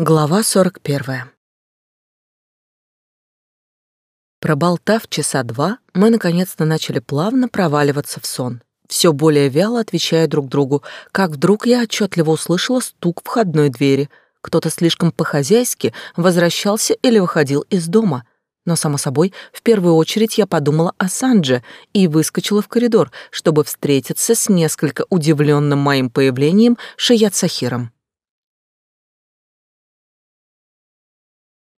Глава 41. Проболтав часа два, мы наконец-то начали плавно проваливаться в сон, все более вяло отвечая друг другу, как вдруг я отчетливо услышала стук входной двери. Кто-то слишком по-хозяйски возвращался или выходил из дома. Но, само собой, в первую очередь я подумала о Сандже и выскочила в коридор, чтобы встретиться с несколько удивленным моим появлением Шият Сахиром.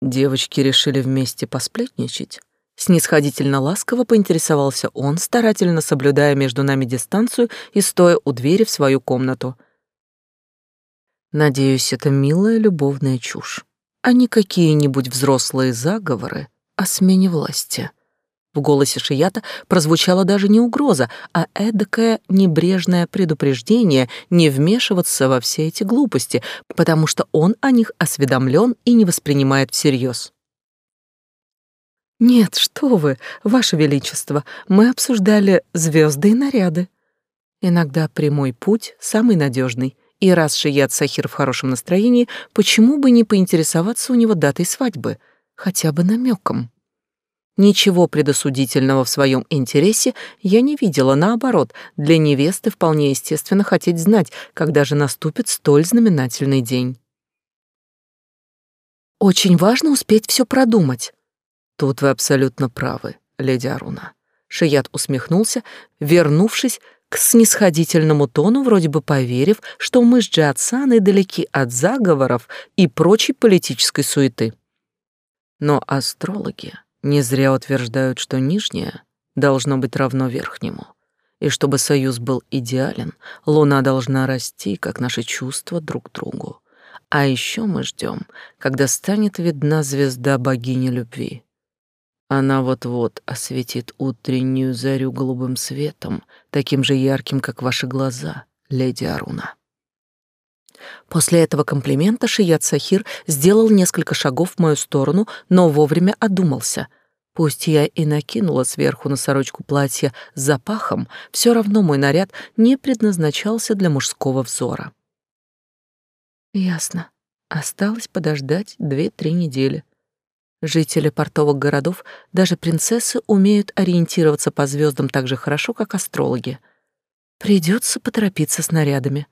Девочки решили вместе посплетничать. Снисходительно ласково поинтересовался он, старательно соблюдая между нами дистанцию и стоя у двери в свою комнату. Надеюсь, это милая любовная чушь, а не какие-нибудь взрослые заговоры о смене власти. В голосе Шията прозвучала даже не угроза, а эдакое небрежное предупреждение не вмешиваться во все эти глупости, потому что он о них осведомлен и не воспринимает всерьез. «Нет, что вы, ваше величество, мы обсуждали звезды и наряды. Иногда прямой путь самый надежный, и раз Шият Сахир в хорошем настроении, почему бы не поинтересоваться у него датой свадьбы, хотя бы намеком?» Ничего предосудительного в своем интересе я не видела, наоборот, для невесты вполне естественно хотеть знать, когда же наступит столь знаменательный день. Очень важно успеть все продумать. Тут вы абсолютно правы, леди Аруна. Шият усмехнулся, вернувшись к снисходительному тону, вроде бы поверив, что мы с Джиатсаной далеки от заговоров и прочей политической суеты. Но астрологи не зря утверждают, что нижнее должно быть равно верхнему. И чтобы союз был идеален, луна должна расти, как наши чувства друг к другу. А еще мы ждем, когда станет видна звезда богини любви. Она вот-вот осветит утреннюю зарю голубым светом, таким же ярким, как ваши глаза, леди Аруна. После этого комплимента Шият Сахир сделал несколько шагов в мою сторону, но вовремя одумался. Пусть я и накинула сверху на сорочку платье с запахом, все равно мой наряд не предназначался для мужского взора. Ясно. Осталось подождать две-три недели. Жители портовых городов, даже принцессы, умеют ориентироваться по звездам так же хорошо, как астрологи. Придется поторопиться с нарядами.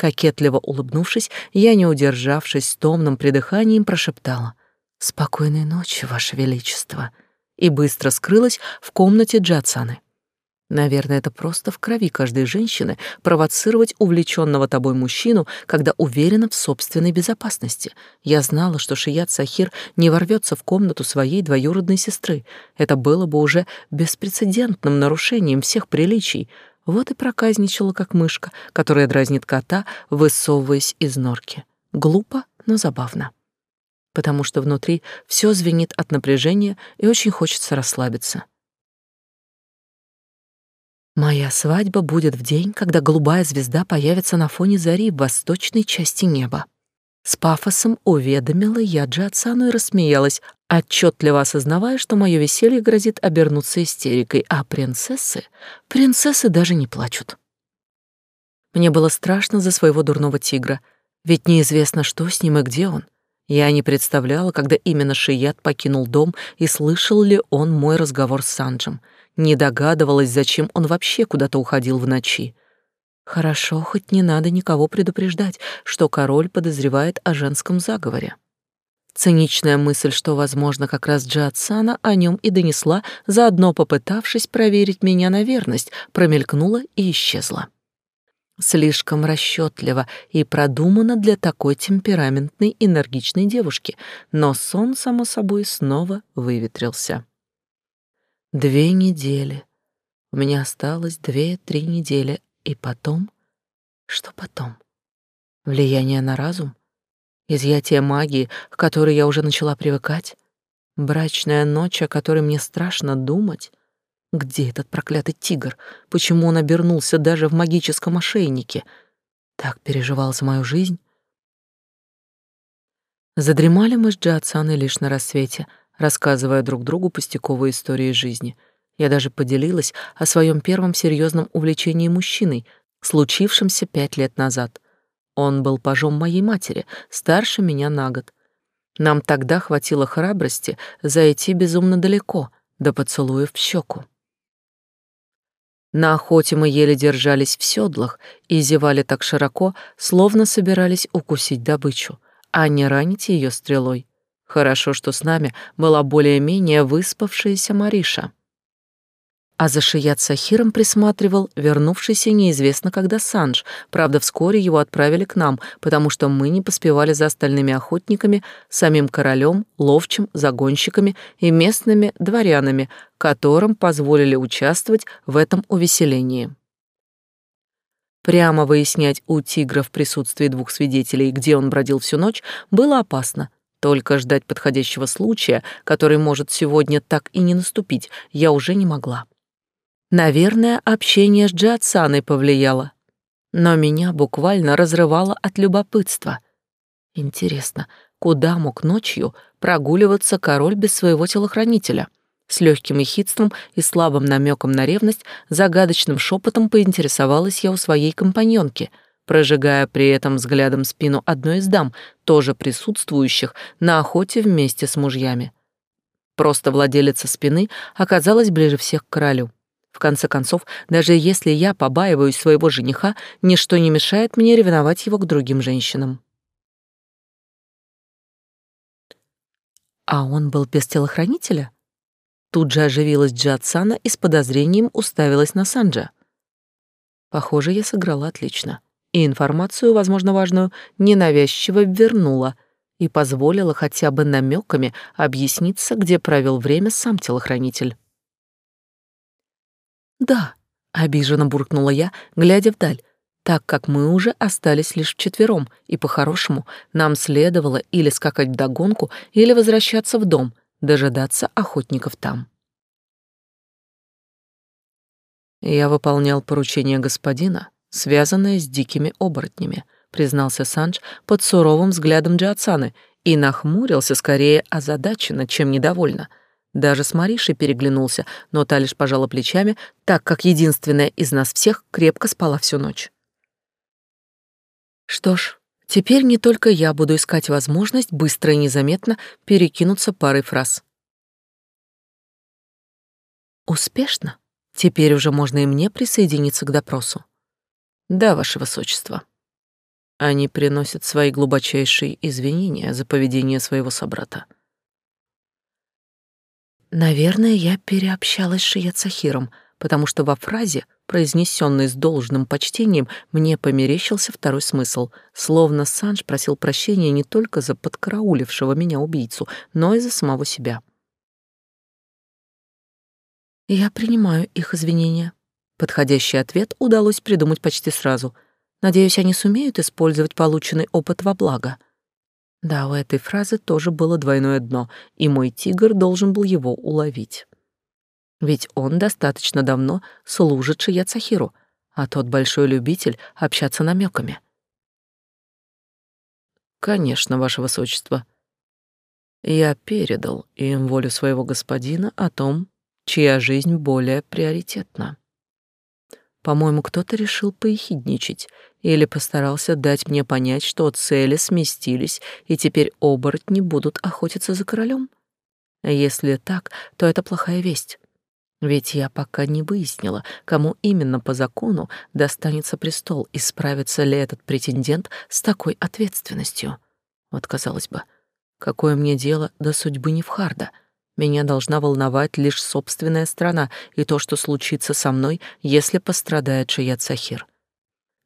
Кокетливо улыбнувшись, я, не удержавшись, с томным придыханием прошептала «Спокойной ночи, Ваше Величество!» и быстро скрылась в комнате Джатсаны. Наверное, это просто в крови каждой женщины провоцировать увлеченного тобой мужчину, когда уверена в собственной безопасности. Я знала, что Шият Сахир не ворвется в комнату своей двоюродной сестры. Это было бы уже беспрецедентным нарушением всех приличий. Вот и проказничала, как мышка, которая дразнит кота, высовываясь из норки. Глупо, но забавно. Потому что внутри все звенит от напряжения и очень хочется расслабиться. Моя свадьба будет в день, когда голубая звезда появится на фоне зари в восточной части неба. С пафосом уведомила я Джиатсану и рассмеялась, отчетливо осознавая, что мое веселье грозит обернуться истерикой, а принцессы... Принцессы даже не плачут. Мне было страшно за своего дурного тигра, ведь неизвестно, что с ним и где он. Я не представляла, когда именно Шият покинул дом и слышал ли он мой разговор с Санджем. Не догадывалась, зачем он вообще куда-то уходил в ночи. Хорошо, хоть не надо никого предупреждать, что король подозревает о женском заговоре. Циничная мысль, что, возможно, как раз Джиатсана о нем и донесла, заодно попытавшись проверить меня на верность, промелькнула и исчезла. Слишком расчетливо и продумано для такой темпераментной, энергичной девушки, но сон, само собой, снова выветрился. Две недели. У меня осталось две-три недели, и потом... Что потом? Влияние на разум? Изъятие магии, к которой я уже начала привыкать? Брачная ночь, о которой мне страшно думать? Где этот проклятый тигр? Почему он обернулся даже в магическом ошейнике? Так переживал за мою жизнь? Задремали мы с Джиатсаной лишь на рассвете, рассказывая друг другу пустяковые истории жизни — я даже поделилась о своем первом серьезном увлечении мужчиной, случившемся пять лет назад. Он был пажом моей матери, старше меня на год. Нам тогда хватило храбрости зайти безумно далеко, до поцелуев в щеку. На охоте мы еле держались в седлах и зевали так широко, словно собирались укусить добычу, а не ранить ее стрелой. Хорошо, что с нами была более-менее выспавшаяся Мариша а за Шият Сахиром присматривал вернувшийся неизвестно когда Санж. Правда, вскоре его отправили к нам, потому что мы не поспевали за остальными охотниками, самим королем, ловчим, загонщиками и местными дворянами, которым позволили участвовать в этом увеселении. Прямо выяснять у тигра в присутствии двух свидетелей, где он бродил всю ночь, было опасно. Только ждать подходящего случая, который может сегодня так и не наступить, я уже не могла. Наверное, общение с Джиатсаной повлияло. Но меня буквально разрывало от любопытства. Интересно, куда мог ночью прогуливаться король без своего телохранителя? С легким ехидством и слабым намеком на ревность загадочным шепотом поинтересовалась я у своей компаньонки, прожигая при этом взглядом спину одной из дам, тоже присутствующих на охоте вместе с мужьями. Просто владелица спины оказалась ближе всех к королю. В конце концов, даже если я побаиваюсь своего жениха, ничто не мешает мне ревновать его к другим женщинам. А он был без телохранителя? Тут же оживилась Джатсана и с подозрением уставилась на Санджа. Похоже, я сыграла отлично. И информацию, возможно, важную, ненавязчиво вернула и позволила хотя бы намеками объясниться, где провел время сам телохранитель. «Да», — обиженно буркнула я, глядя вдаль, так как мы уже остались лишь вчетвером, и по-хорошему нам следовало или скакать вдогонку, или возвращаться в дом, дожидаться охотников там. Я выполнял поручение господина, связанное с дикими оборотнями, признался Санж под суровым взглядом Джиацаны и нахмурился скорее озадаченно, чем недовольно — даже с Маришей переглянулся, но та лишь пожала плечами, так как единственная из нас всех крепко спала всю ночь. Что ж, теперь не только я буду искать возможность быстро и незаметно перекинуться парой фраз. Успешно? Теперь уже можно и мне присоединиться к допросу. Да, ваше высочество. Они приносят свои глубочайшие извинения за поведение своего собрата. Наверное, я переобщалась с Шият потому что во фразе, произнесенной с должным почтением, мне померещился второй смысл, словно Санж просил прощения не только за подкараулившего меня убийцу, но и за самого себя. Я принимаю их извинения. Подходящий ответ удалось придумать почти сразу. Надеюсь, они сумеют использовать полученный опыт во благо. Да, у этой фразы тоже было двойное дно, и мой тигр должен был его уловить. Ведь он достаточно давно служит Шияцахиру, а тот большой любитель общаться намеками. Конечно, ваше высочество. Я передал им волю своего господина о том, чья жизнь более приоритетна. По-моему, кто-то решил поехидничать или постарался дать мне понять, что цели сместились, и теперь оборотни будут охотиться за королем. Если так, то это плохая весть. Ведь я пока не выяснила, кому именно по закону достанется престол и справится ли этот претендент с такой ответственностью. Вот, казалось бы, какое мне дело до судьбы Невхарда — меня должна волновать лишь собственная страна и то, что случится со мной, если пострадает Шият Сахир.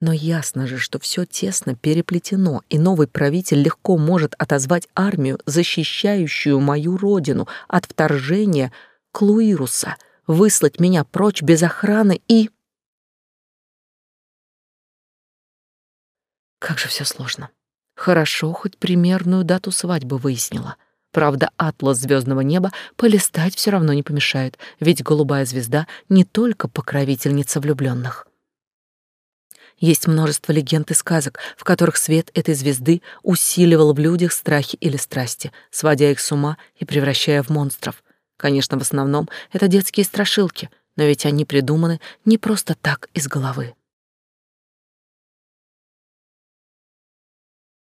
Но ясно же, что все тесно переплетено, и новый правитель легко может отозвать армию, защищающую мою родину от вторжения Клуируса, выслать меня прочь без охраны и... Как же все сложно. Хорошо, хоть примерную дату свадьбы выяснила. Правда, атлас звездного неба полистать все равно не помешает, ведь голубая звезда не только покровительница влюбленных. Есть множество легенд и сказок, в которых свет этой звезды усиливал в людях страхи или страсти, сводя их с ума и превращая в монстров. Конечно, в основном это детские страшилки, но ведь они придуманы не просто так из головы.